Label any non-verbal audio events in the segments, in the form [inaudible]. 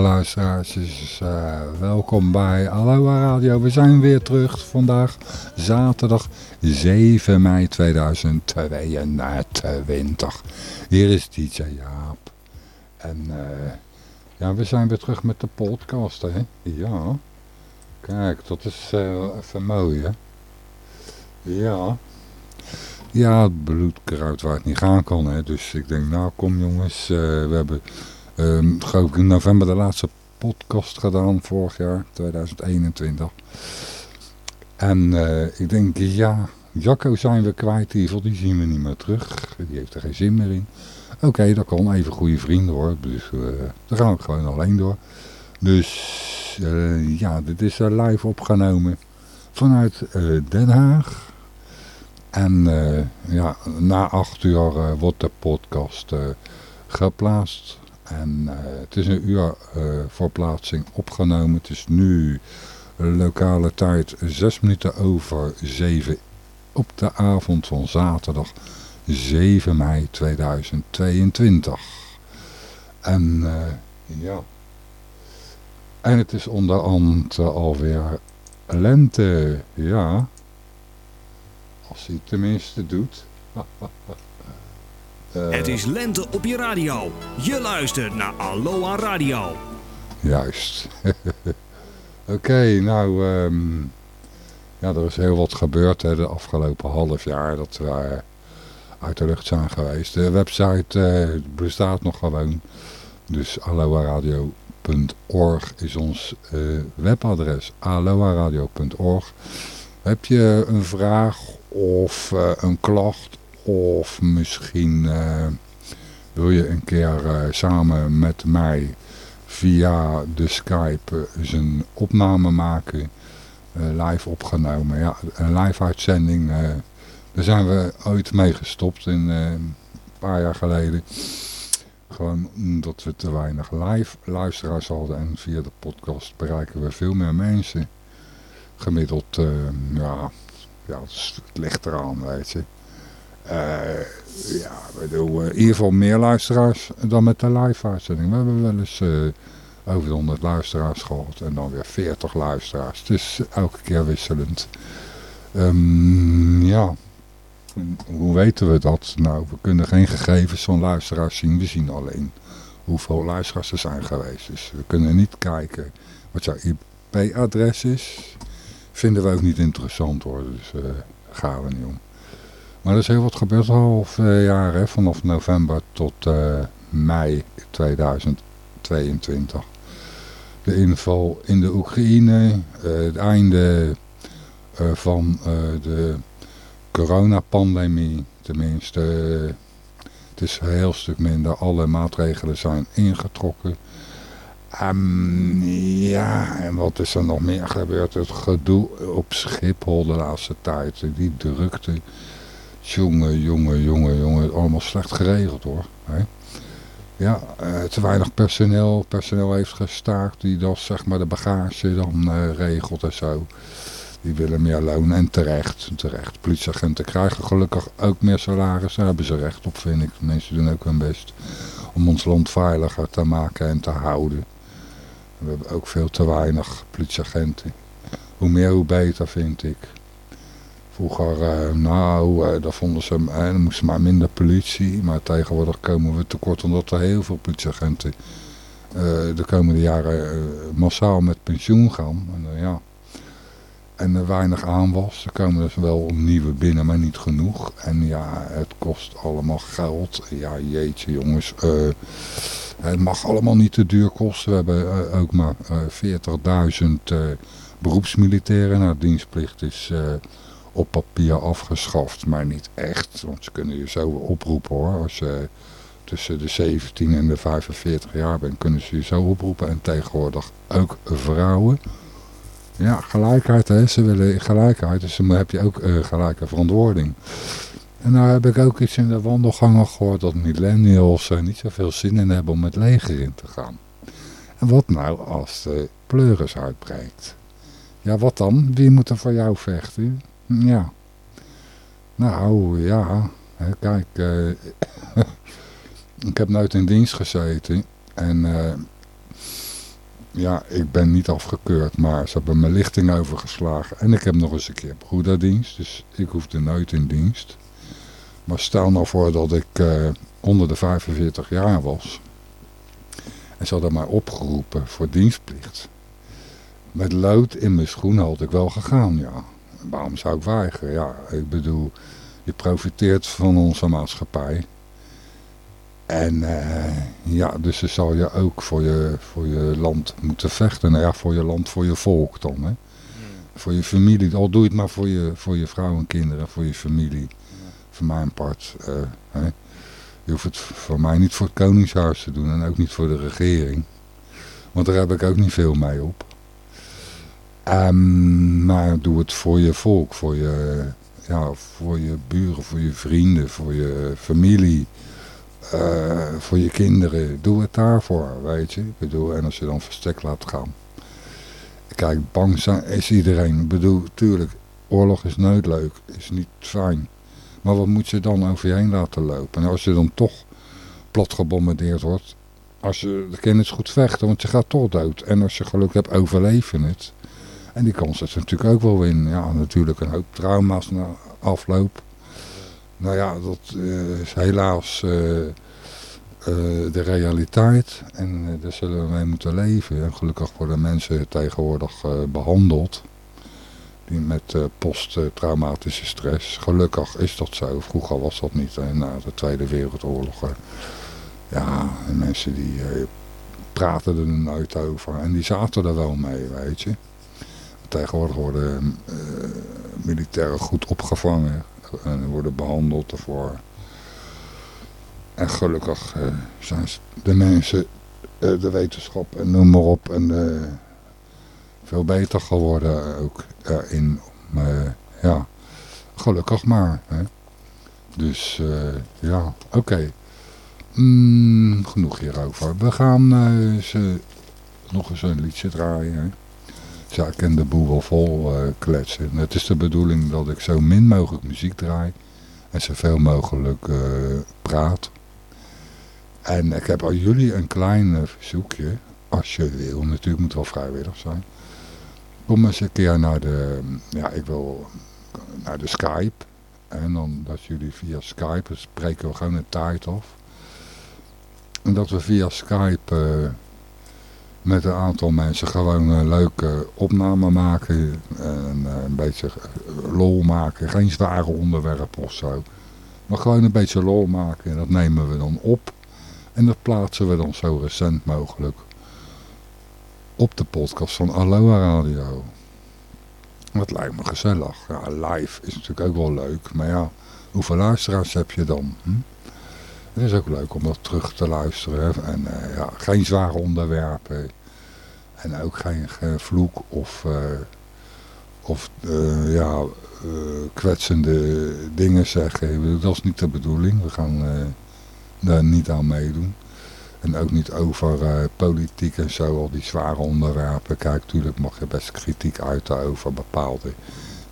luisteraars, uh, welkom bij Aloha Radio. We zijn weer terug vandaag, zaterdag 7 mei 2022. Hier is DJ Jaap. En uh, ja, we zijn weer terug met de podcast, hè. Ja. Kijk, dat is uh, even mooi, hè. Ja. Ja, het bloedkruid waar het niet gaan kan, hè. Dus ik denk, nou kom jongens, we hebben um, geloof ik in november de laatste podcast gedaan vorig jaar, 2021. En uh, ik denk, ja, Jacco zijn we kwijt, die, die zien we niet meer terug. Die heeft er geen zin meer in. Oké, dat kan even goede vrienden hoor. Dus daar gaan we gewoon alleen door. Dus uh, ja, dit is live opgenomen vanuit Den Haag. En ja, na acht uur wordt de podcast geplaatst en uh, het is een uur uh, voor plaatsing opgenomen. Het is nu lokale tijd 6 minuten over 7 op de avond van zaterdag 7 mei 2022. En uh, ja. En het is onderhand alweer lente. Ja. Als hij het tenminste doet. [laughs] Uh, het is lente op je radio. Je luistert naar Aloha Radio. Juist. [laughs] Oké, okay, nou... Um, ja, er is heel wat gebeurd hè, de afgelopen half jaar dat we uh, uit de lucht zijn geweest. De website uh, bestaat nog gewoon. Dus aloha-radio.org is ons webadres. aloha-radio.org Heb je een vraag of een klacht Of misschien wil je een keer samen met mij via de Skype een opname maken. live opgenomen. Ja, een live uitzending. daar zijn we ooit mee gestopt in, een paar jaar geleden. Gewoon omdat we te weinig live luisteraars hadden. En via de podcast bereiken we veel meer mensen. Gemiddeld, uh, ja, ja, het ligt eraan, weet je. Uh, ja, we doen in ieder geval meer luisteraars dan met de live uitzending. We hebben wel eens uh, over de 100 luisteraars gehad en dan weer 40 luisteraars. Het is elke keer wisselend. Um, ja, hoe weten we dat? Nou, we kunnen geen gegevens van luisteraars zien. We zien alleen hoeveel luisteraars er zijn geweest. Dus we kunnen niet kijken wat jouw IP-adres is. Vinden we ook niet interessant hoor. Dus uh, gaan we niet om. Maar er is heel wat gebeurd al uh, jaar. Vanaf november tot uh, mei 2022. De inval in de Oekraïne. het einde van de coronapandemie, tenminste, het is een heel stuk minder. Alle maatregelen zijn ingetrokken. Um, ja, en wat is er nog meer gebeurd? Het gedoe op Schiphol de laatste tijd. Die drukte. Jongen, jongen, jongen, jongen. Allemaal slecht geregeld hoor. Ja, uh, te weinig personeel. Personeel heeft gestaakt die dat zeg maar de bagage dan uh, regelt en zo. Die willen meer loon en terecht. terecht. Politieagenten krijgen gelukkig ook meer salaris. Daar hebben ze recht op, vind ik. Mensen doen ook hun best om ons land veiliger te maken en te houden. We hebben ook veel te weinig politieagenten. Hoe meer, hoe beter, vind ik. Vroeger, uh, nou, uh, daar vonden ze, dan moesten maar minder politie. Maar tegenwoordig komen we tekort omdat er heel veel politieagenten de komende jaren massaal met pensioen gaan. En, ja, en er weinig aan was. Er komen dus wel nieuwe binnen, maar niet genoeg. En ja, het kost allemaal geld. Ja, jeetje jongens. Het mag allemaal niet te duur kosten. We hebben ook maar uh, 40.000 beroepsmilitairen. Nou, dienstplicht is op papier afgeschaft, maar niet echt. Want ze kunnen je zo oproepen hoor. Als je tussen de 17 en de 45 jaar bent, kunnen ze je zo oproepen. En tegenwoordig ook vrouwen. Ja, gelijkheid, hè. ze willen gelijkheid, dus dan heb je ook uh, gelijke verantwoording. En nou heb ik ook iets in de wandelgangen gehoord dat millennials er niet zoveel zin in hebben om met leger in te gaan. En wat nou als de pleuris uitbreekt? Ja, wat dan? Wie moet er voor jou vechten? Ja. Nou, ja. Kijk, uh, [laughs] ik heb nooit in dienst gezeten. En uh, ja, ik ben niet afgekeurd, maar ze hebben mijn lichting overgeslagen. En ik heb nog eens een keer broederdienst, dus ik hoefde nooit in dienst. Maar stel nou voor dat ik uh, onder de 45 jaar was. En ze hadden mij opgeroepen voor dienstplicht. Met lood in mijn schoen had ik wel gegaan, ja. Waarom zou ik weigeren? Ja, ik bedoel, je profiteert van onze maatschappij. En uh, ja, dus dan zal je ook voor je, voor je land moeten vechten. Nou ja, voor je land, voor je volk dan. Hè? Voor je familie. Al doe je het maar voor je, voor je vrouw en kinderen, voor je familie. Voor mijn part. Uh, hè? Je hoeft het voor mij niet voor het Koningshuis te doen en ook niet voor de regering. Want daar heb ik ook niet veel mee op. Um, maar doe het voor je volk, voor je, ja, voor je buren, voor je vrienden, voor je familie. Uh, voor je kinderen, doe het daarvoor, weet je. Ik bedoel, en als je dan verstek laat gaan. Kijk, bang zijn is iedereen. Ik bedoel, tuurlijk, oorlog is nooit leuk, is niet fijn. Maar wat moet je dan over je heen laten lopen? En als je dan toch plat gebombardeerd wordt, als je, de kan goed vechten, want je gaat toch dood. En als je geluk hebt, overleef je het. En die kans is natuurlijk ook wel in. Ja, natuurlijk een hoop trauma's na afloop. Nou ja, dat uh, is helaas uh, uh, de realiteit. En daar zullen we mee moeten leven. En gelukkig worden mensen tegenwoordig behandeld. Die met posttraumatische stress. Gelukkig is dat zo. Vroeger was dat niet. Na de Tweede Wereldoorlog. ja, mensen die praten er nooit over. En die zaten er wel mee, weet je. Tegenwoordig worden militairen goed opgevangen en worden behandeld ervoor. En gelukkig zijn de mensen, de wetenschap en noem maar op, en veel beter geworden ook erin. ja, gelukkig maar. Hè. Dus ja, oké. Mm, genoeg hierover. We gaan ze nog eens een liedje draaien. Ja, ik ken de boel wel vol uh, kletsen. Het is de bedoeling dat ik zo min mogelijk muziek draai. En zoveel mogelijk uh, praat. En ik heb aan jullie een klein verzoekje. Als je wil, natuurlijk moet wel vrijwillig zijn. Kom eens een keer naar de, ja ik wil naar de Skype. En dan dat jullie via Skype, spreken we gewoon een tijd af. En dat we via Skype met een aantal mensen gewoon een leuke opname maken. En uh, een beetje lol maken. Geen zware onderwerpen of zo. Maar gewoon een beetje lol maken. En dat nemen we dan op. En dat plaatsen we dan zo recent mogelijk op de podcast van Aloha Radio. Dat lijkt me gezellig. Ja, live is natuurlijk ook wel leuk. Maar ja, hoeveel luisteraars heb je dan? Hm? Het is ook leuk om dat terug te luisteren. En uh, ja, geen zware onderwerpen. En ook geen, vloek of, uh, of ja, kwetsende dingen zeggen. Dat is niet de bedoeling. We gaan daar niet aan meedoen. En ook niet over politiek en zo, al die zware onderwerpen. Kijk, natuurlijk mag je best kritiek uiten over bepaalde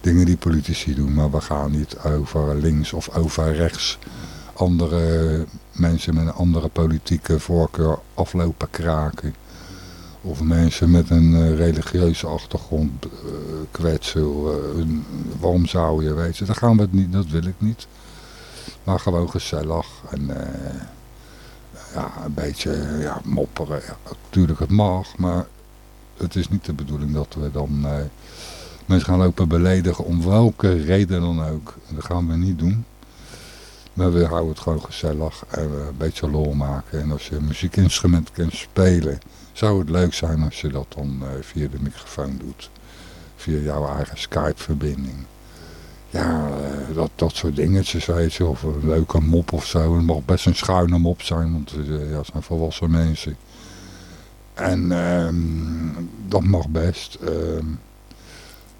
dingen die politici doen. Maar we gaan niet over links of over rechts andere mensen met een andere politieke voorkeur aflopen kraken. Of mensen met een uh, religieuze achtergrond uh, kwetsen. Uh, waarom zou je, weet je. Dat gaan we het niet, dat wil ik niet. Maar gewoon gezellig. En ja, een beetje ja, mopperen. Natuurlijk het mag, maar het is niet de bedoeling dat we dan mensen gaan lopen beledigen om welke reden dan ook. Dat gaan we niet doen. Maar we houden het gewoon gezellig en een beetje lol maken. En als je een muziekinstrument kunt spelen, zou het leuk zijn als je dat dan uh, via de microfoon doet. Via jouw eigen Skype-verbinding. Ja, uh, dat, dat soort dingetjes, weet je. Of een leuke mop of zo. Het mag best een schuine mop zijn, want uh, ja, zijn volwassen mensen. En ehm, dat mag best.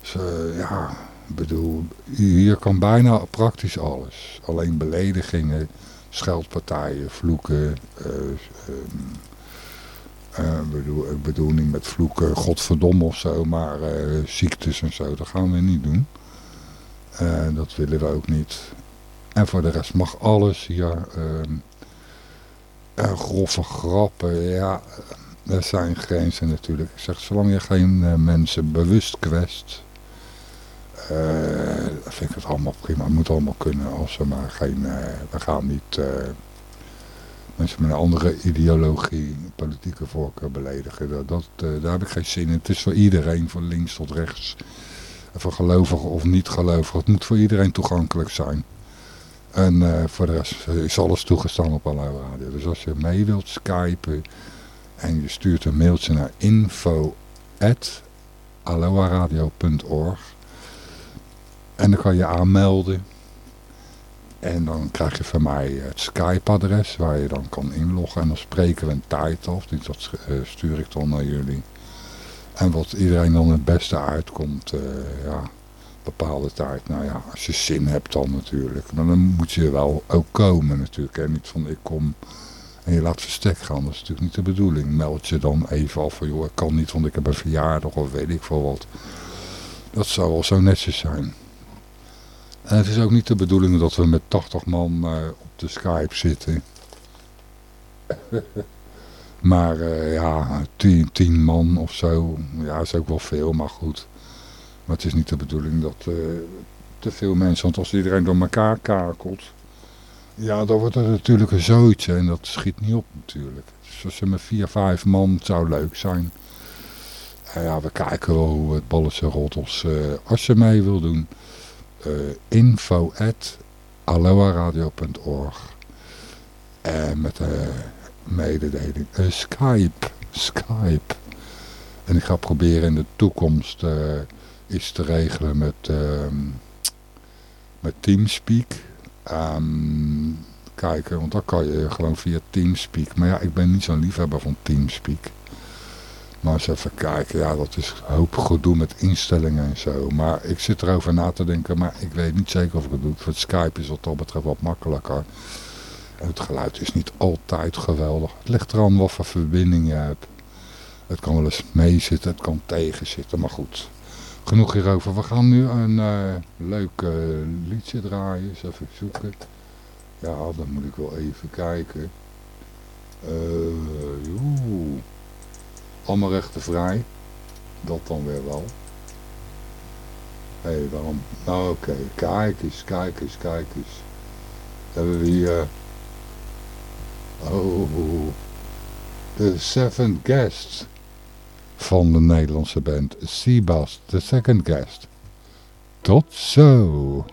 Dus, ja, ik bedoel, hier kan bijna praktisch alles. Alleen beledigingen, scheldpartijen, vloeken. Uh, bedoel, ik bedoel niet met vloeken, godverdomme of zo, maar ziektes en zo, dat gaan we niet doen. dat willen we ook niet. En voor de rest mag alles hier. Ehm, grove grappen, ja, er zijn grenzen natuurlijk. Ik zeg, zolang je geen mensen bewust kwest uh, vind ik het allemaal prima. Het moet allemaal kunnen als we maar geen... Uh, we gaan niet uh, mensen met een andere ideologie, politieke voorkeur beledigen. Dat, dat daar heb ik geen zin in. Het is voor iedereen, van links tot rechts. Voor gelovigen of niet gelovigen. Het moet voor iedereen toegankelijk zijn. En voor de rest is alles toegestaan op Allo Radio. Dus als je mee wilt skypen en je stuurt een mailtje naar info en dan kan je aanmelden. En dan krijg je van mij het Skype-adres waar je dan kan inloggen. En dan spreken we een tijd af. Dus dat eh, stuur ik dan naar jullie. En wat iedereen dan het beste uitkomt, uh, ja, bepaalde tijd. Nou ja, als je zin hebt dan natuurlijk. Maar dan moet je wel ook komen natuurlijk. En niet van ik kom en je laat verstek gaan. Dat is natuurlijk niet de bedoeling. Meld je dan even af van joh, ik kan niet want ik heb een verjaardag of weet ik veel wat. Dat zou wel zo netjes zijn. En het is ook niet de bedoeling dat we met 80 man uh, op de Skype zitten. [laughs] maar uh, ja, 10, 10 man of zo, ja is ook wel veel, maar goed. Maar het is niet de bedoeling dat uh, te veel mensen, want als iedereen door elkaar kakelt, ja, dan wordt het natuurlijk een zootje en dat schiet niet op natuurlijk. Dus als je met 4, 5 man zou leuk zijn. Uh, ja, we kijken wel hoe het balletje rolt als, als je mee wil doen uh, info at En met de mededeling uh, Skype. Skype. En ik ga proberen in de toekomst iets te regelen met, uh, met Teamspeak. Um, kijken, want dan kan je gewoon via Teamspeak. Maar ja, ik ben niet zo'n liefhebber van Teamspeak. Maar eens even kijken, ja, dat is hoop gedoe met instellingen en zo. Maar ik zit erover na te denken, maar ik weet niet zeker of ik het doe. Voor Skype is wat dat betreft wat makkelijker. Het geluid is niet altijd geweldig. Het ligt eraan wat voor verbinding je hebt. Het kan wel eens meezitten, het kan tegenzitten, maar goed. Genoeg hierover. We gaan nu een uh, leuk uh, liedje draaien. Eens even zoeken. Ja, dan moet ik wel even kijken. Uh, Allemaal rechtenvrij. Dat dan weer wel. Hé, hey, waarom? Nou oké, kijk eens, kijk eens, kijk eens. Hebben we hier... Oh, de Seven Guests van de Nederlandse band Seabass, The Second Guest. Tot zo!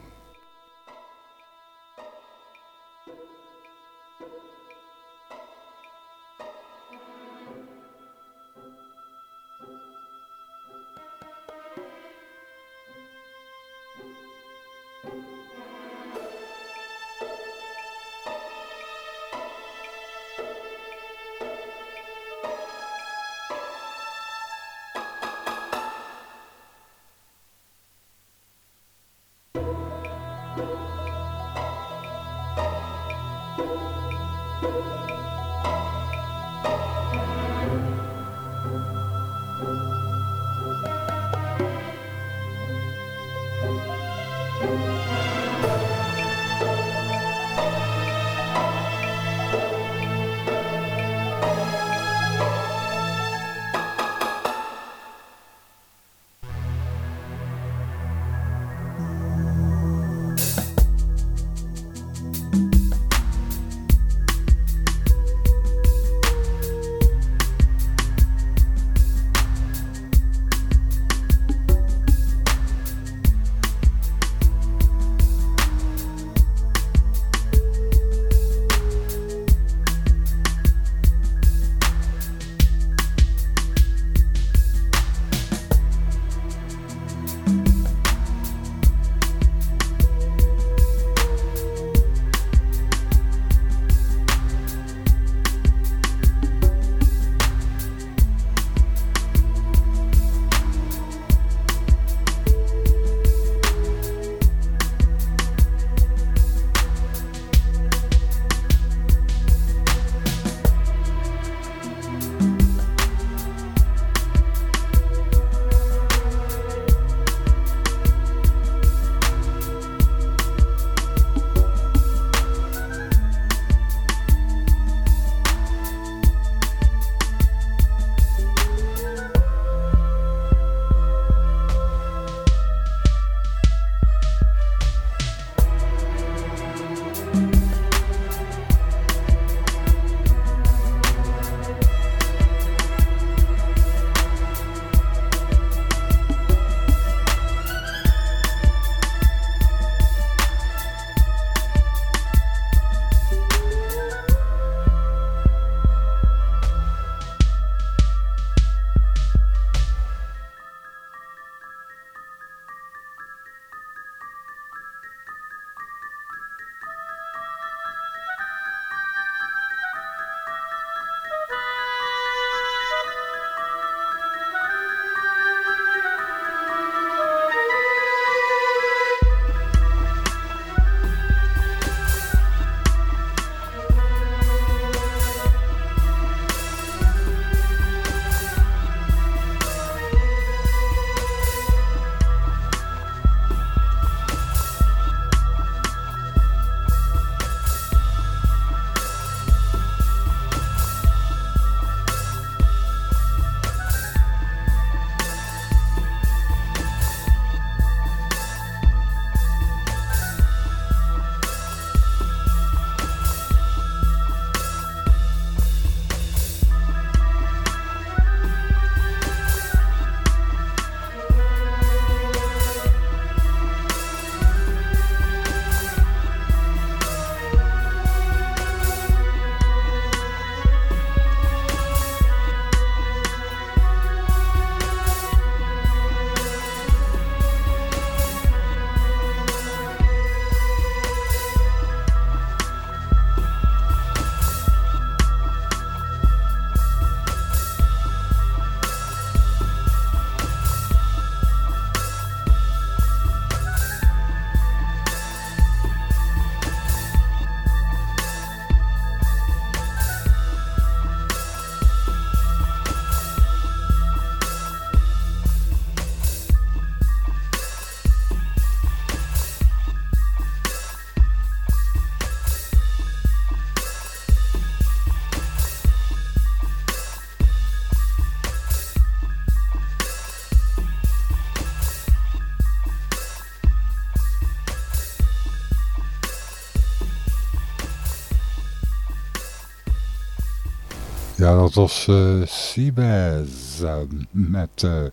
Dat was uh, Seabass uh, met uh,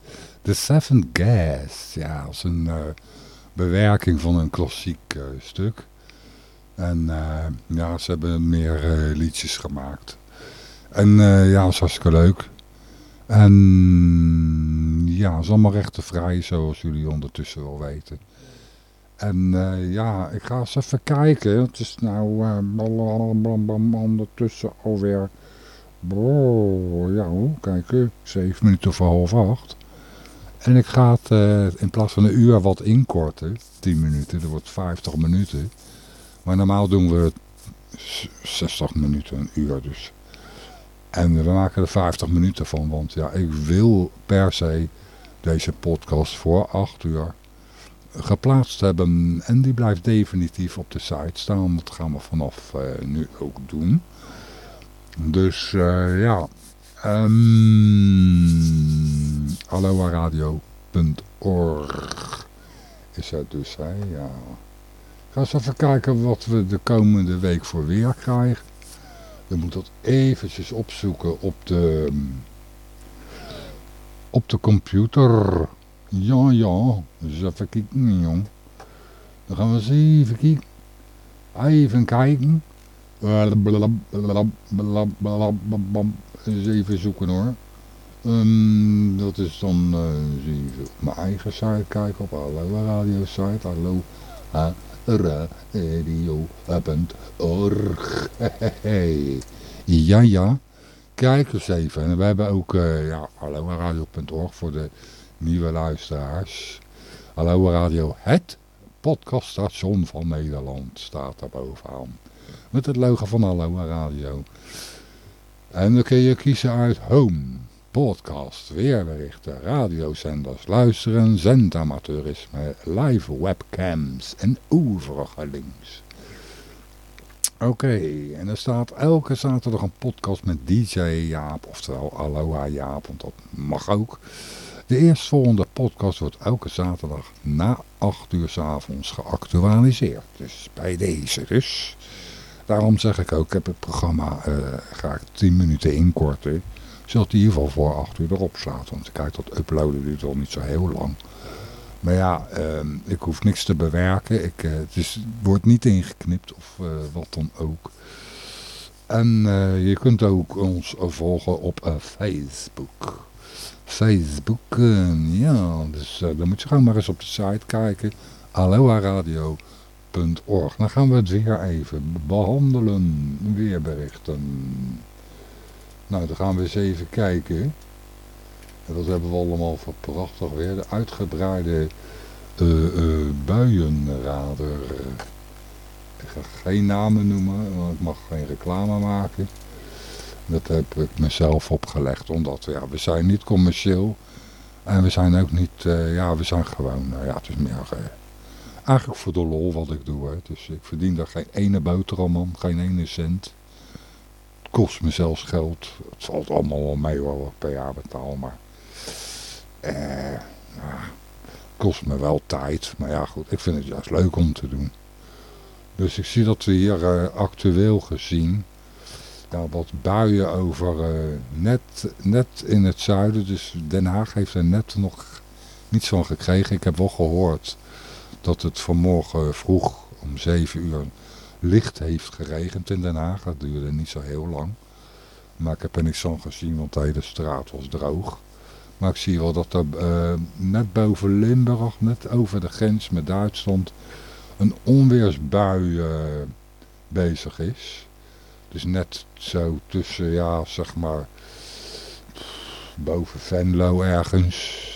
The Seven Gas. Ja, als een bewerking van een klassiek stuk. En ja, ze hebben meer liedjes gemaakt. En ja, is hartstikke leuk. En ja, het is allemaal rechtenvrij, zoals jullie ondertussen wel weten. En ja, ik ga eens even kijken. Het is nou ondertussen alweer Oh, ja kijk, zeven minuten voor half acht. En ik ga het uh, in plaats van een uur wat inkorten, 10 minuten, dat wordt 50 minuten. Maar normaal doen we 60 minuten, een uur dus. En we maken er 50 minuten van, want ja, ik wil per se deze podcast voor 8 uur geplaatst hebben. En die blijft definitief op de site staan, dat gaan we vanaf uh, nu ook doen. Dus uh, ja, um, aloaradio.org is het dus, hè, ja. Ga eens even kijken wat we de komende week voor weer krijgen. We moeten dat eventjes opzoeken op de, op de computer. Ja, ja, dus even kijken, jong. Dan gaan we eens even kijken. Even kijken. Eens even zoeken hoor. Um, dat is dan uh, op mijn eigen site kijken op Hallo Radio site. Hallo radio.org. ja ja. Kijk eens even. En we hebben ook uh, ja, Radio.org voor de nieuwe luisteraars. Hallo Radio, het podcaststation van Nederland staat daar bovenaan. Met het logo van Aloha Radio. En dan kun je kiezen uit Home, Podcast, Weerberichten, radiozenders, luisteren, zendamateurisme, live webcams en overige links. Oké, en er staat elke zaterdag een podcast met DJ Jaap, oftewel Aloha Jaap, want dat mag ook. De eerstvolgende podcast wordt elke zaterdag na 8 uur s avonds geactualiseerd. Dus bij deze dus. Daarom zeg ik ook, ik heb het programma uh, graag 10 minuten inkorten. Zodat hij in ieder geval voor 8 uur erop slaat. Want kijk, dat uploaden duurt al niet zo heel lang. Maar ja, uh, ik hoef niks te bewerken. Ik, uh, het, is, wordt niet ingeknipt of uh, wat dan ook. En je kunt ook ons volgen op Facebook. Facebook, ja, dus dan moet je gewoon maar eens op de site kijken. Aloha Radio dan gaan we het weer even behandelen. Weerberichten. Nou, dan gaan we eens even kijken. En wat hebben we allemaal voor prachtig weer. De uitgebreide uh, buienradar. Ik ga geen namen noemen, want ik mag geen reclame maken. Dat heb ik mezelf opgelegd, omdat ja, we zijn niet commercieel. En we zijn ook niet, uh, ja, we zijn gewoon, ja, het is meer Eigenlijk voor de lol wat ik doe. Hè. Dus ik verdien daar geen ene boterham geen ene cent. Het kost me zelfs geld. Het valt allemaal wel mee wat ik per jaar betaal. Maar eh, ja, het kost me wel tijd. Maar ja goed, ik vind het juist leuk om te doen. Dus ik zie dat we hier uh, actueel gezien nou, wat buien over uh, net, net in het zuiden. Dus Den Haag heeft er net nog niets van gekregen. Ik heb wel gehoord dat het vanmorgen vroeg om 7 uur licht heeft geregend in Den Haag. Dat duurde niet zo heel lang. Maar ik heb er niks van gezien, want de hele straat was droog. Maar ik zie wel dat er uh, net boven Limburg, net over de grens met Duitsland, een onweersbui uh, bezig is. Dus net zo tussen, ja, zeg maar, boven Venlo ergens,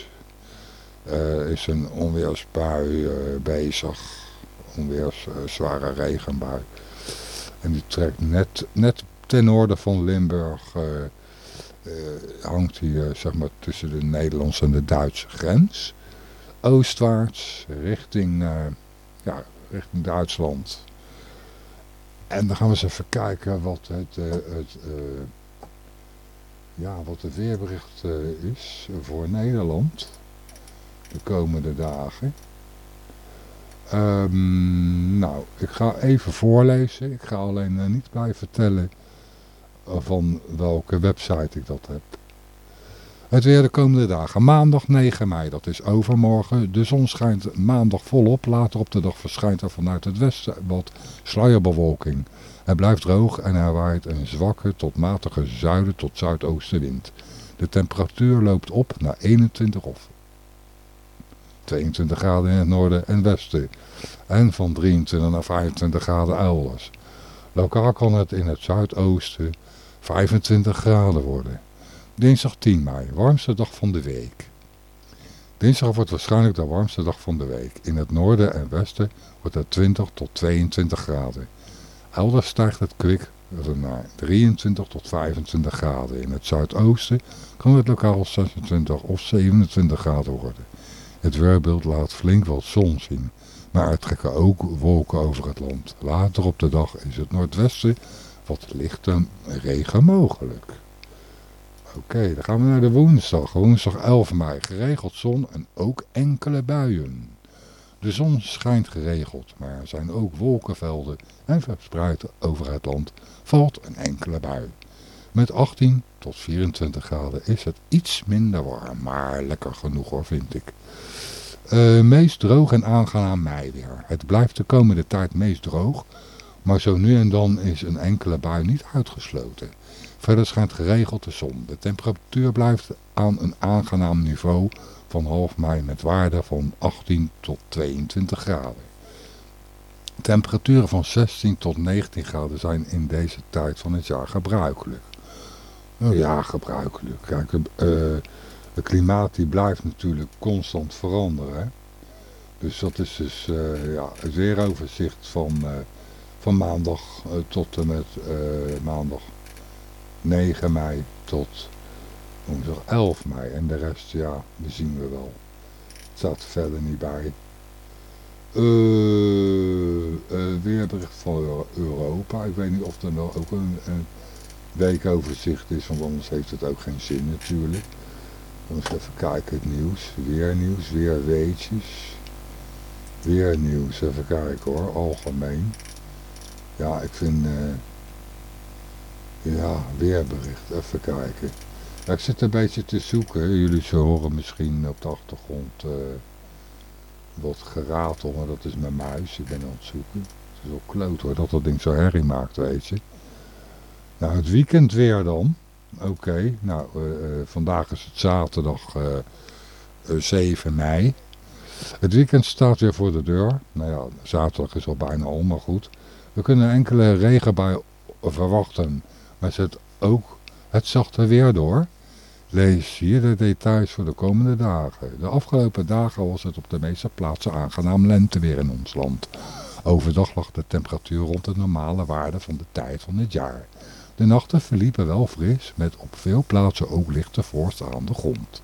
uh, is een onweersbui uh, bezig. Onweers, uh, zware regenbui. En die trekt net, net ten noorden van Limburg. hangt hier zeg maar tussen de Nederlandse en de Duitse grens. Oostwaarts richting, ja, richting Duitsland. En dan gaan we eens even kijken wat het, het ja, wat de weerbericht is voor Nederland de komende dagen. Um, nou, ik ga even voorlezen. Ik ga alleen uh, niet bij vertellen van welke website ik dat heb. Het weer de komende dagen. Maandag 9 mei, dat is overmorgen. De zon schijnt maandag volop. Later op de dag verschijnt er vanuit het westen wat sluierbewolking. Het blijft droog en er waait een zwakke tot matige zuiden tot zuidoostenwind. De temperatuur loopt op naar 21 of 22 graden in het noorden en westen. En van 23 naar 25 graden elders. Lokaal kan het in het zuidoosten 25 graden worden. Dinsdag 10 mei, warmste dag van de week. Dinsdag wordt waarschijnlijk de warmste dag van de week. In het noorden en westen wordt het 20 tot 22 graden. Elders stijgt het kwik naar 23 tot 25 graden. In het zuidoosten kan het lokaal 26 of 27 graden worden. Het weerbeeld laat flink wat zon zien, maar er trekken ook wolken over het land. Later op de dag is het noordwesten wat lichte regen mogelijk. Oké, dan gaan we naar de woensdag. Woensdag 11 mei. Geregeld zon en ook enkele buien. De zon schijnt geregeld, maar er zijn ook wolkenvelden en verspreid over het land valt een enkele bui. Met 18 tot 24 graden is het iets minder warm, maar lekker genoeg hoor vind ik. Uh, meest droog en aangenaam mei weer. Het blijft de komende tijd meest droog, maar zo nu en dan is een enkele bui niet uitgesloten. Verder schijnt geregeld de zon. De temperatuur blijft aan een aangenaam niveau van half mei met waarde van 18 tot 22 graden. Temperaturen van 16 tot 19 graden zijn in deze tijd van het jaar gebruikelijk. Nou ja, gebruikelijk. Kijk, uh, het klimaat die blijft natuurlijk constant veranderen. Dus dat is dus uh, ja, weeroverzicht van, uh, van maandag tot en met maandag 9 mei tot woensdag 11 mei. En de rest, ja, die zien we wel. Het staat verder niet bij. Weerbericht van Europa. Ik weet niet of er nou ook een, een weekoverzicht is, want anders heeft het ook geen zin natuurlijk. Dan eens even kijken, het nieuws. Weernieuws, weerweetjes. Weernieuws, even kijken hoor, algemeen. Ja, ik vind... Uh, ja, weerbericht, even kijken. ik zit een beetje te zoeken. Jullie horen misschien op de achtergrond uh, wat geratel, maar dat is mijn muis. Ik ben aan het zoeken. Het is wel kloot hoor, dat dat ding zo herrie maakt, weet je. Nou, het weekend weer dan. Oké, nou, uh, vandaag is het zaterdag 7 mei. Het weekend staat weer voor de deur. Nou ja, zaterdag is al bijna om, maar goed. We kunnen enkele regenbuien verwachten. Maar zet ook het zachte weer door. Lees hier de details voor de komende dagen. De afgelopen dagen was het op de meeste plaatsen aangenaam lenteweer in ons land. Overdag lag de temperatuur rond de normale waarde van de tijd van het jaar. De nachten verliepen wel fris, met op veel plaatsen ook lichte vorst aan de grond.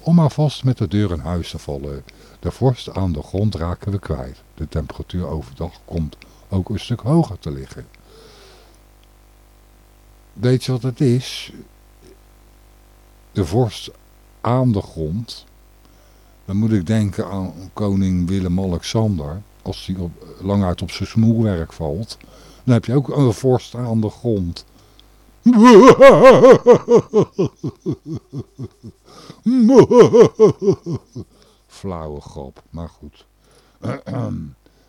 Om maar vast met de deur in huis te vallen. De vorst aan de grond raken we kwijt. De temperatuur overdag komt ook een stuk hoger te liggen. Weet je wat het is? De vorst aan de grond. Dan moet ik denken aan koning Willem-Alexander. Als hij lang uit op zijn smoelwerk valt. Dan heb je ook een vorst aan de grond. Flauwe grap, maar goed. [clears throat]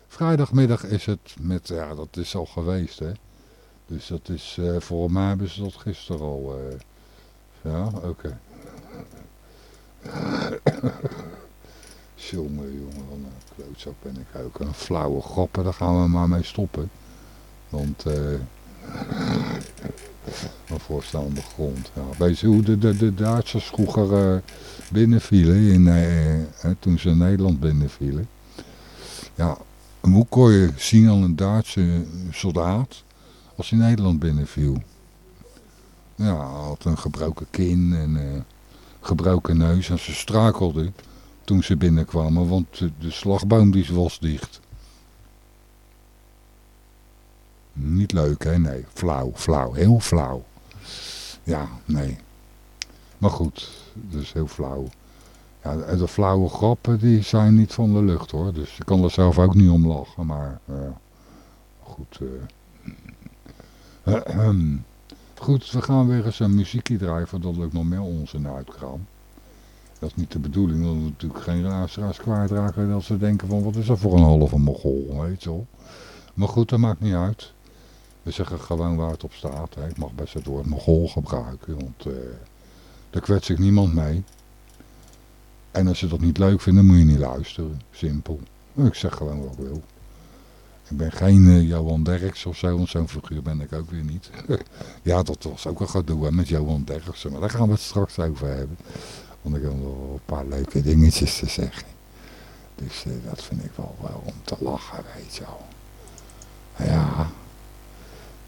Vrijdagmiddag is het met, ja dat is al geweest hè. Dus dat is, uh, voor mij hebben ze dat gisteren al. Uh, ja, oké. Okay. jongen, jongen, wat een klootzak ben ik ook. Een flauwe grappen, daar gaan we maar mee stoppen. Want, eh... Een voorstel aan de grond. Ja. Weet je hoe de, de, Duitsers vroeger uh, binnenvielen, in, uh, toen ze Nederland binnenvielen? Ja, hoe kon je zien aan een Duitse soldaat als hij Nederland binnenviel. Ja, had een gebroken kin en gebroken neus en ze strakelden toen ze binnenkwamen, want de, slagboom die was dicht. Niet leuk, hè? Nee, flauw, flauw, heel flauw. Ja, nee. Maar goed, dus heel flauw. Ja, de flauwe grappen die zijn niet van de lucht hoor, dus ik kan er zelf ook niet om lachen, maar uh, goed... Uh, [clears throat] Goed, we gaan weer eens een muziekje draaien voordat ik nog meer onzin uitkraam. Dat is niet de bedoeling, dat we natuurlijk geen luisteraars kwijtraken dat ze denken van wat is dat voor een halve mogol, weet je wel. Maar goed, dat maakt niet uit. We zeggen gewoon waar het op staat. Hè. Ik mag best het woord mogol gebruiken, want uh, daar kwets ik niemand mee. En als ze dat niet leuk vinden, moet je niet luisteren. Simpel. Ik zeg gewoon wat ik wil. Ik ben geen uh, Johan Derks of zo, want zo'n figuur ben ik ook weer niet. [laughs] ja, dat was ook een gedoe met Johan Derks, maar daar gaan we het straks over hebben. Want ik heb wel een paar leuke dingetjes te zeggen. Dus uh, dat vind ik wel, wel om te lachen, weet je wel. Ja,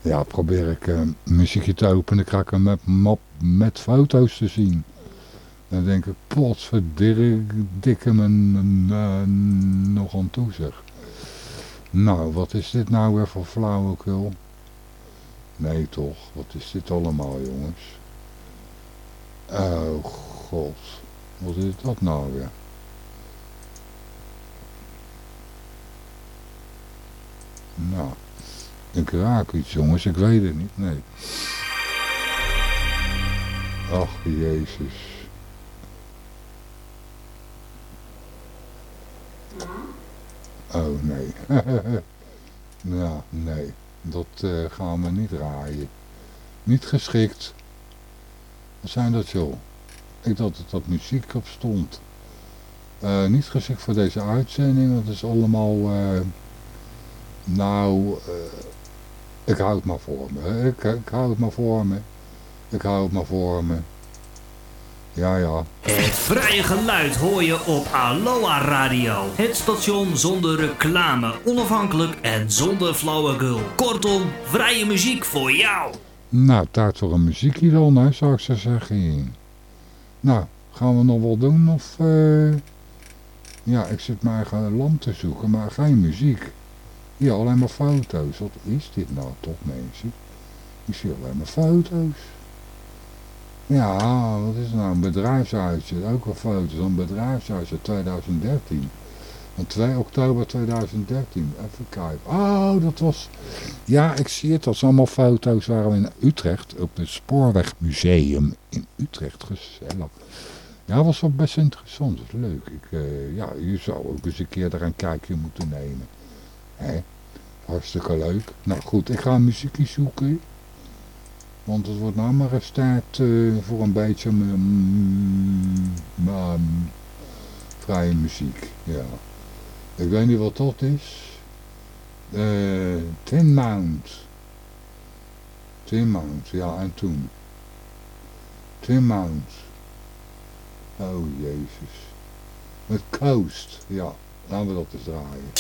ja probeer ik uh, muziekje te openen, krijg ik een map met foto's te zien. Dan denk ik, potverdikke me uh, nog aan toe zeg. Nou, wat is dit nou weer voor flauwekul? Nee toch, wat is dit allemaal jongens? Oh god, wat is dat nou weer? Nou, ik raak iets jongens, ik weet het niet, nee. Ach, Jezus. Oh nee. [laughs] ja, nee. Dat uh, gaan we niet draaien. Niet geschikt. Wat zijn dat joh? Ik dacht dat dat muziek op stond. Uh, niet geschikt voor deze uitzending. Dat is allemaal... Uh, nou... ik hou het maar voor me. Ik, ik hou het maar voor me. Ik hou het maar voor me. Ja, ja. Het vrije geluid hoor je op Aloha Radio. Het station zonder reclame, onafhankelijk en zonder flauwekul. Kortom, vrije muziek voor jou. Nou, tijd voor een muziekje dan, hè, zou ik zo zeggen. Nou, gaan we nog wel doen of... Uh... Ja, ik zit mijn eigen lamp te zoeken, maar geen muziek. Ja, alleen maar foto's. Wat is dit nou toch, mensen? Ik zie alleen maar foto's. Ja, wat is nou? Een bedrijfsuitje. Ook een foto's. Een bedrijfsuitje 2013. Van 2 oktober 2013. Even kijken. Oh, dat was... Ja, ik zie het. Dat zijn allemaal foto's waren we in Utrecht. Op het Spoorwegmuseum in Utrecht. Gezellig. Ja, dat was wel best interessant. Leuk. Ik, uh, ja, je zou ook eens een keer daar een kijkje moeten nemen. Hè? Hartstikke leuk. Nou goed, ik ga een muziekje zoeken. Want het wordt nou maar uh, voor een beetje um, um, vrije muziek. Ja. Ik weet niet wat dat is. Uh, Tin Mount. Tin Mount, ja, en toen. Tin Mount. Oh, jezus. Met Coast, ja. We dat eens draaien.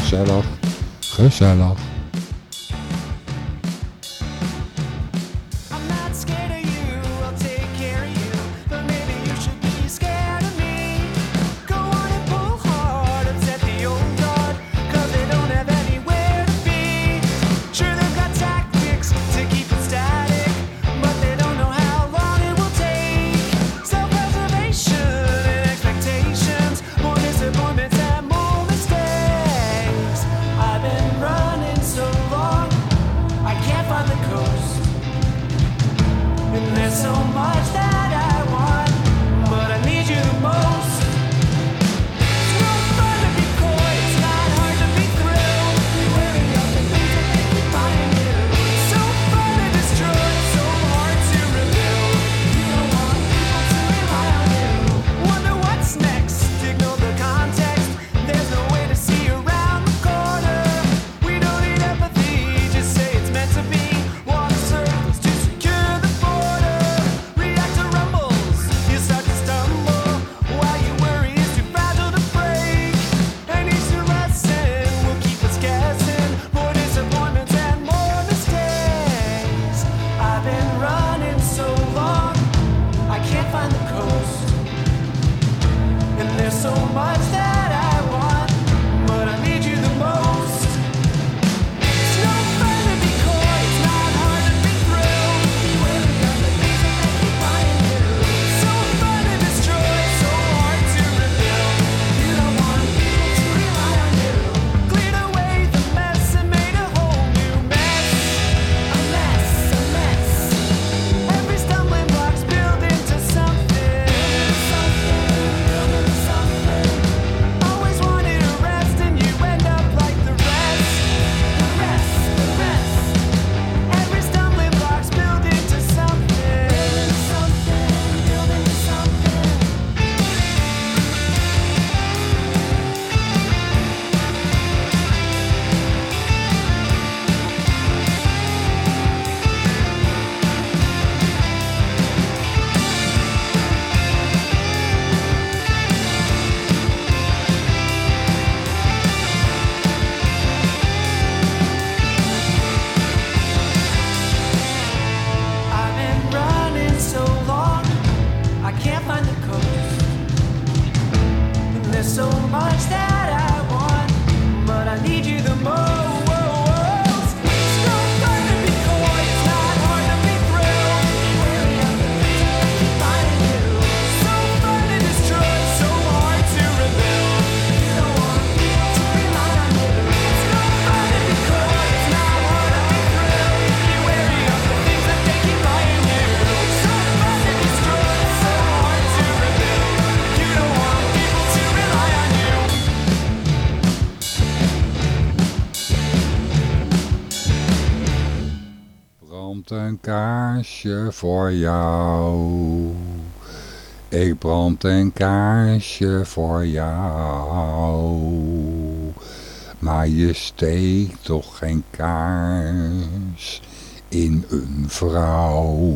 Gezellig. Gezellig. Kaarsje voor jou. Ik brand een kaarsje voor jou. Maar je steekt toch geen kaars in een vrouw.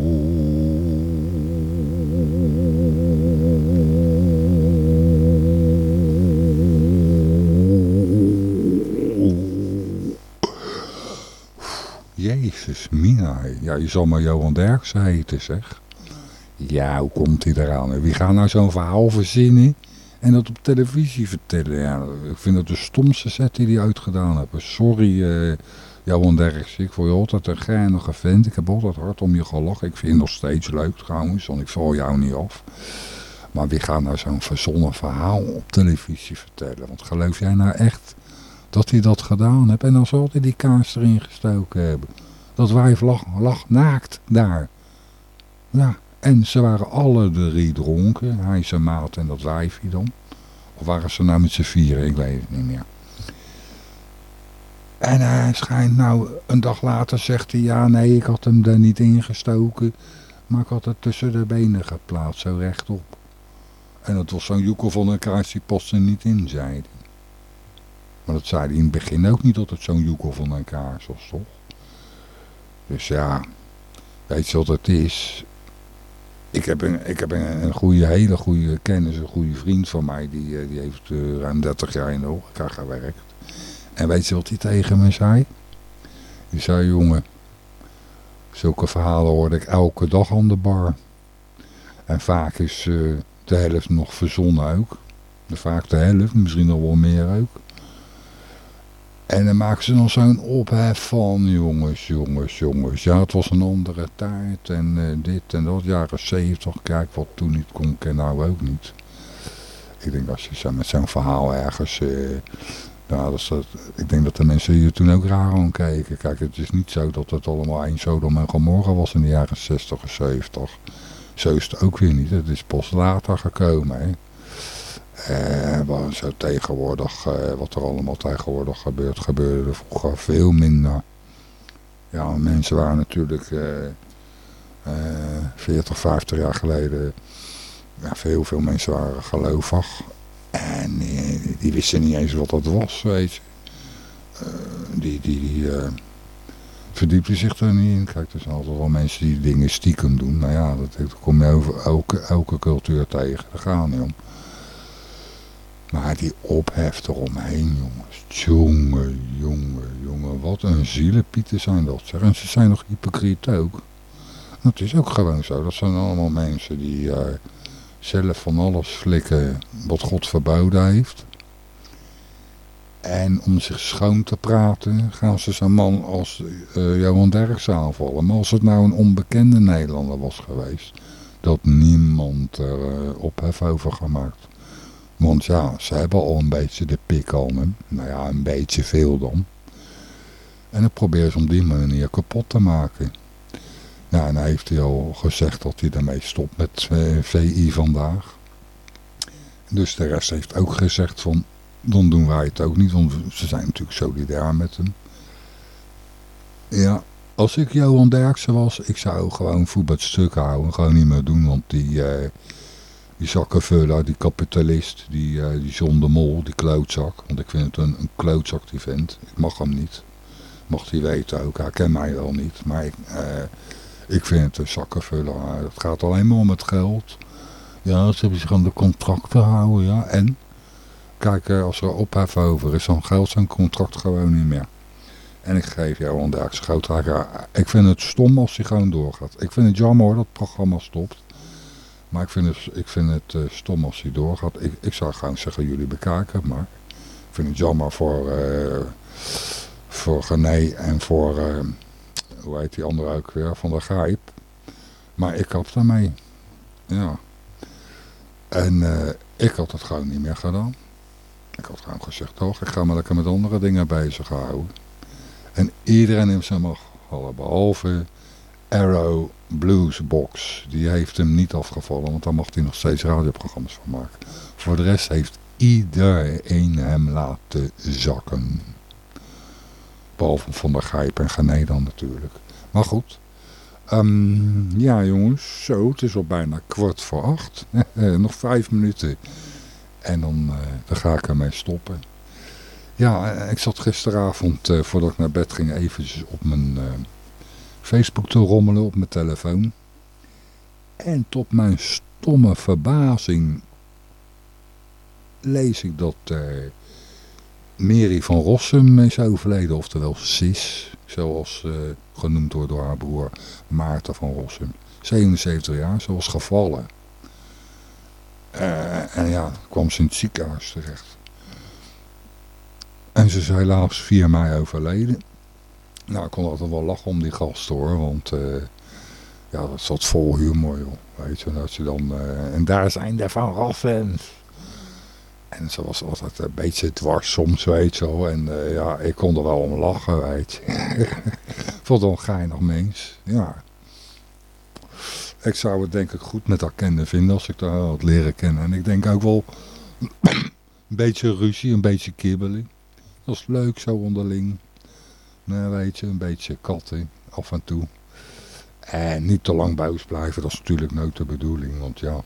Jezus, Mina. Ja, je zal maar Johan Derksen heten, zeg. Ja, hoe komt hij eraan? Wie gaat nou zo'n verhaal verzinnen en dat op televisie vertellen? Ja, ik vind het de stomste set die hij uitgedaan heeft. Sorry, eh, Johan Derksen. Ik vond je altijd een geinige vent. Ik heb altijd hard om je gelachen. Ik vind je nog steeds leuk trouwens, want ik val jou niet af. Maar wie gaat nou zo'n verzonnen verhaal op televisie vertellen? Want geloof jij nou echt dat hij dat gedaan heeft? En dan zal hij die kaars erin gestoken hebben. Dat wijf lag, naakt daar. Ja, en ze waren alle drie dronken. Hij, zijn maat en dat wijfje dan. Of waren ze nou met z'n vieren? Ik weet het niet meer. En hij schijnt nou, een dag later zegt hij, ja nee, ik had hem daar niet ingestoken. Maar ik had het tussen de benen geplaatst, zo rechtop. En dat was zo'n joekel van een kaars die past er niet in, zei hij. Maar dat zei hij in het begin ook niet dat het zo'n joekel van een kaars toch? Dus ja, weet je wat het is? Ik heb een, ik heb een, een goede, hele goede kennis, een goede vriend van mij. Die, eh, die heeft eh, ruim 30 jaar in de horeca gewerkt. En weet je wat hij tegen me zei? Die zei, jongen, zulke verhalen hoorde ik elke dag aan de bar. En vaak is eh, de helft nog verzonnen ook. Vaak de helft, misschien nog wel meer ook. En dan maken ze nog zo'n ophef van, jongens, jongens, jongens. Ja, het was een andere tijd en eh, dit en dat, jaren zeventig. Kijk, wat toen niet kon, ken nou ook niet. Ik denk als je zo met zo'n verhaal ergens... nou, dat, ik denk dat de mensen hier toen ook raar aan keken. Kijk, het is niet zo dat het allemaal één Sodom en Gomorra was in de jaren 60 of 70. Zo is het ook weer niet. Het is pas later gekomen, hè. Eh, zo tegenwoordig, eh, wat er allemaal tegenwoordig gebeurt, gebeurde er vroeger veel minder. Ja, mensen waren natuurlijk eh, eh, 40, 50 jaar geleden, ja, veel, veel mensen waren gelovig. En die wisten niet eens wat dat was, weet je. Die die, die eh, verdiepten zich er niet in. Kijk, er zijn altijd wel mensen die dingen stiekem doen. Nou ja, dat, dat kom je over elke, elke cultuur tegen. Daar gaan niet om. Maar die ophef eromheen, jongens. Jongen, jongen, jongen. Wat een zielepieten zijn dat. Zeg. En ze zijn nog hypocriet ook. Het is ook gewoon zo. Dat zijn allemaal mensen die eh, zelf van alles slikken wat God verboden heeft. En om zich schoon te praten gaan ze zo'n man als eh, Johan Derksen aanvallen. Maar als het nou een onbekende Nederlander was geweest, dat niemand er uh, ophef over gemaakt. Want ja, ze hebben al een beetje de pik al. Nou ja, een beetje veel dan. En dan proberen ze om die manier kapot te maken. Nou, en hij heeft hij al gezegd dat hij ermee stopt met uh, VI vandaag. Dus de rest heeft ook gezegd van, dan doen wij het ook niet. Want ze zijn natuurlijk solidair met hem. Ja, als ik Johan Derksen was, ik zou gewoon voetbal stuk houden. Gewoon niet meer doen, want die... Uh, die zakkenvuller, die kapitalist, die, uh, die Mol, die klootzak. Want ik vind het een, een klootzak die vent. Ik mag hem niet. Mocht hij weten ook. Hij kent mij wel niet. Maar ik, uh, ik vind het een zakkenvuller. Het gaat alleen maar om het geld. Ja, ze hebben zich aan de contracten houden. Ja, en? Kijk, als er ophef over is, dan geldt zijn contract gewoon niet meer. En ik geef jou een groot. Ik vind het stom als hij gewoon doorgaat. Ik vind het jammer hoor dat het programma stopt. Maar ik vind het, ik vind het eh, stom als hij doorgaat. Ik, ik zou gewoon zeggen, jullie bekijken maar. Ik vind het jammer voor, eh voor Gené en voor, eh, hoe heet die andere ook weer, Van der Grijp. Maar ik had daarmee. Ja. En ik had het gewoon niet meer gedaan. Ik had gewoon gezegd, toch, ik ga me lekker met andere dingen bezighouden. En iedereen in zijn mag behalve Arrow Blues Box. Die heeft hem niet afgevallen, want daar mag hij nog steeds radioprogramma's van maken. Voor de rest heeft iedereen hem laten zakken. Behalve Van der Grijp en Gené dan natuurlijk. Maar goed. Ehm, ja jongens, zo, het is al bijna kwart voor acht. [laughs] nog vijf minuten. En dan, eh, dan ga ik ermee stoppen. Ja, eh, ik zat gisteravond, eh, voordat ik naar bed ging, eventjes op mijn Facebook te rommelen op mijn telefoon. En tot mijn stomme verbazing lees ik dat eh Mary van Rossum is overleden, oftewel Sis, zoals eh, genoemd wordt door haar broer Maarten van Rossum. 77 jaar, ze was gevallen. Eh, en ja, kwam ze in het ziekenhuis terecht. En ze is helaas 4 mei overleden. Nou, ik kon altijd wel lachen om die gast hoor, want eh, ja, dat zat vol humor joh. Weet je, dat je dan, eh, en daar zijn de Van Rossums. En ze was altijd een beetje dwars soms, weet je wel. En eh, ja, ik kon er wel om lachen, weet je. [laughs] Vond wel geinig mens, ja. Ik zou het denk ik goed met haar kennen vinden als ik haar had leren kennen. En ik denk ook wel [clears throat] een beetje ruzie, een beetje kibbeling. Dat is leuk zo onderling. Nou, weet je, een beetje katten af en toe. En niet te lang boos blijven, dat is natuurlijk nooit de bedoeling, want ja.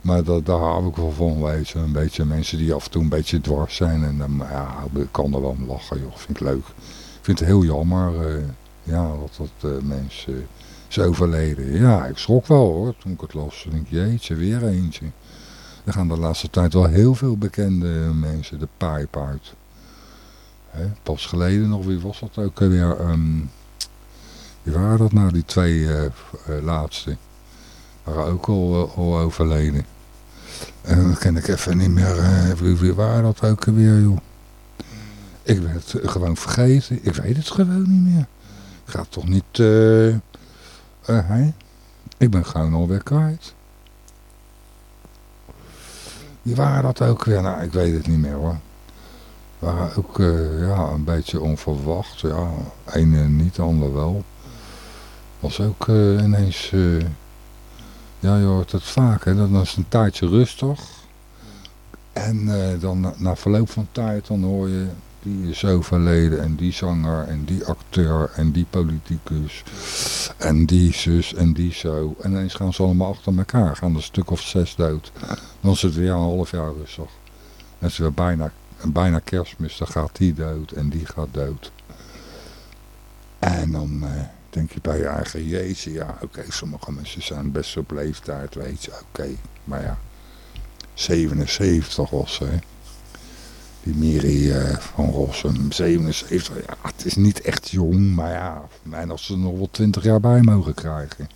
Maar dat, daar hou ik wel van, weet je. Een beetje mensen die af en toe een beetje dwars zijn. En dan ja, ik kan er wel om lachen, joh. Vind ik leuk. Ik vind het heel jammer, eh, ja, dat dat uh, mensen is overleden. Ja, ik schrok wel hoor, toen ik het las. Ik denk, jeetje, weer eentje. Er gaan de laatste tijd wel heel veel bekende mensen de pijp uit. Hè, pas geleden nog, wie was dat ook weer? Um, wie waren dat nou, die twee uh, laatste? Waren ook al, uh, al overleden. En dan ken ik even niet meer, wie, wie waren dat ook weer, joh? Ik ben het gewoon vergeten, ik weet het gewoon niet meer. Gaat toch niet... Uh? Ik ben gewoon alweer kwijt. Wie waren dat ook weer? Nou, ik weet het niet meer hoor waren ook uh, ja, een beetje onverwacht. Ja, ene niet, de ander wel. Was ook uh, ineens... Uh, ja, je hoort het vaak, hè. Dan is een tijdje rustig. En dan na, na, verloop van tijd, dan hoor je... Die is overleden en die zanger en die acteur en die politicus. En die zus en die zo. En ineens gaan ze allemaal achter elkaar. Gaan er een stuk of zes dood. Dan is het weer een half jaar rustig. En ze weer bijna bijna kerstmis, dan gaat die dood en die gaat dood. En dan uh, denk je bij je eigen, jeetje, ja, oké, sommige mensen zijn best op leeftijd, weet je, oké. Maar ja, 77 was ze, die Miri uh, van Rossum, 77, ja, het is niet echt jong, maar ja, en als ze er nog wel 20 jaar bij mogen krijgen.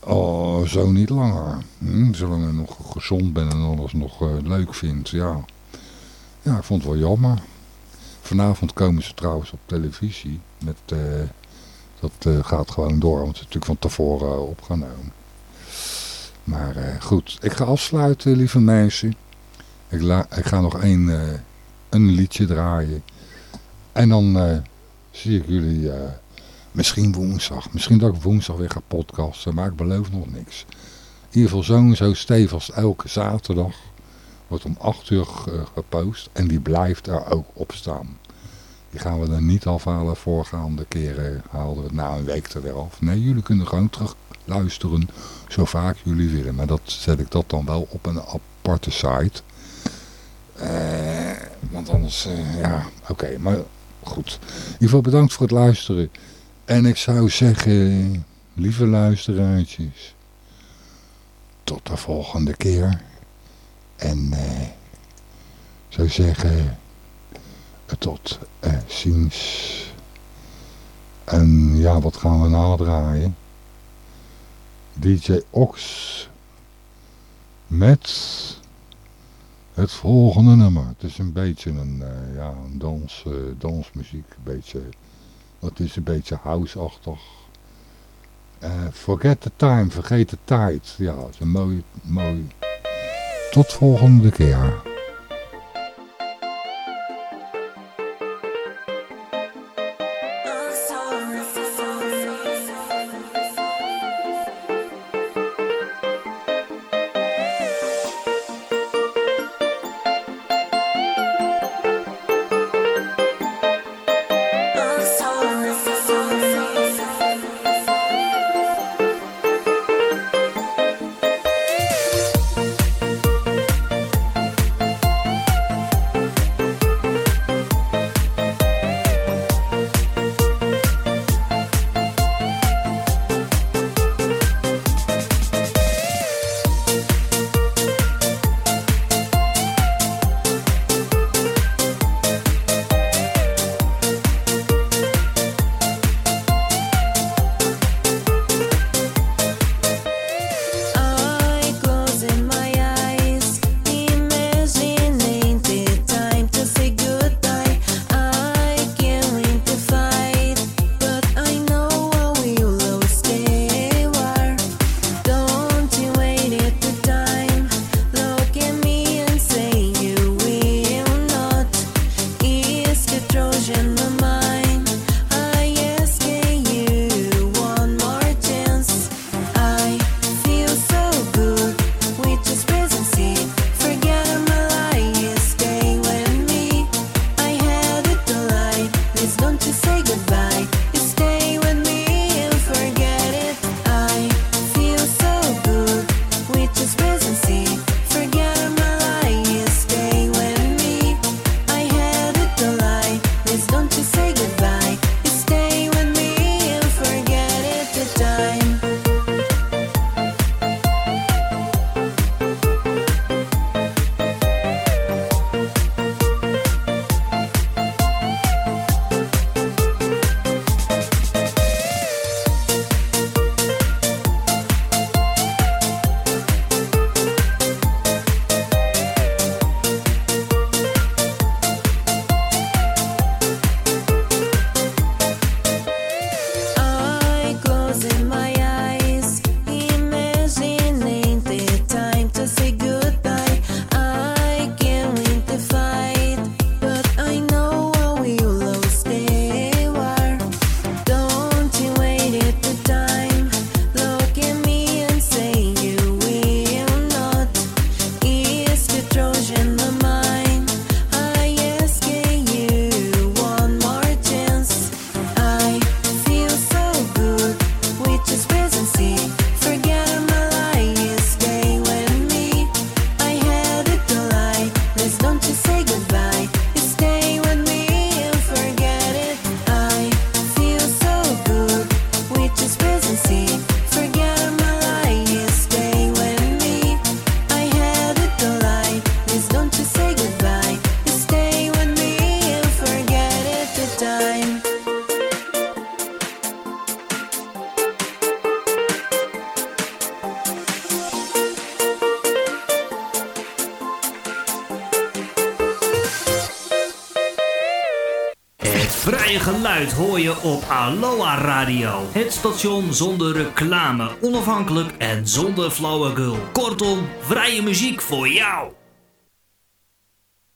Oh, zo niet langer. Hm, zolang ik nog gezond ben en alles nog uh, leuk vind, ja. Ja, ik vond het wel jammer. Vanavond komen ze trouwens op televisie. Met, uh, dat uh, gaat gewoon door, want het is natuurlijk van tevoren opgenomen. Maar goed, ik ga afsluiten, lieve mensen. Ik, ik ga nog één, een liedje draaien. En dan zie ik jullie misschien woensdag. Misschien dat ik woensdag weer ga podcasten, maar ik beloof nog niks. In ieder geval zo zo stevig elke zaterdag wordt om 8 uur gepost en die blijft er ook op staan. Die gaan we er niet afhalen. Voorgaande keren haalden we het na een week er weer af. Nee, jullie kunnen gewoon terug luisteren zo vaak jullie willen. Maar dat zet ik dat dan wel op een aparte site. Uh, want anders, uh, ja, oké. Maar goed. In ieder geval bedankt voor het luisteren. En ik zou zeggen, lieve luisteraartjes. Tot de volgende keer. En uh, zou zeggen, tot uh, ziens. En ja, wat gaan we nadraaien? DJ Ox met het volgende nummer. Het is een beetje een, eh, ja, een dans, eh, dansmuziek. Een beetje, het is een beetje house-achtig. Eh, forget the time, vergeet de tijd. Ja, het is een mooi, mooi. Tot volgende keer. Op Aloha Radio. Het station zonder reclame, onafhankelijk en zonder flauwekul. Kortom, vrije muziek voor jou.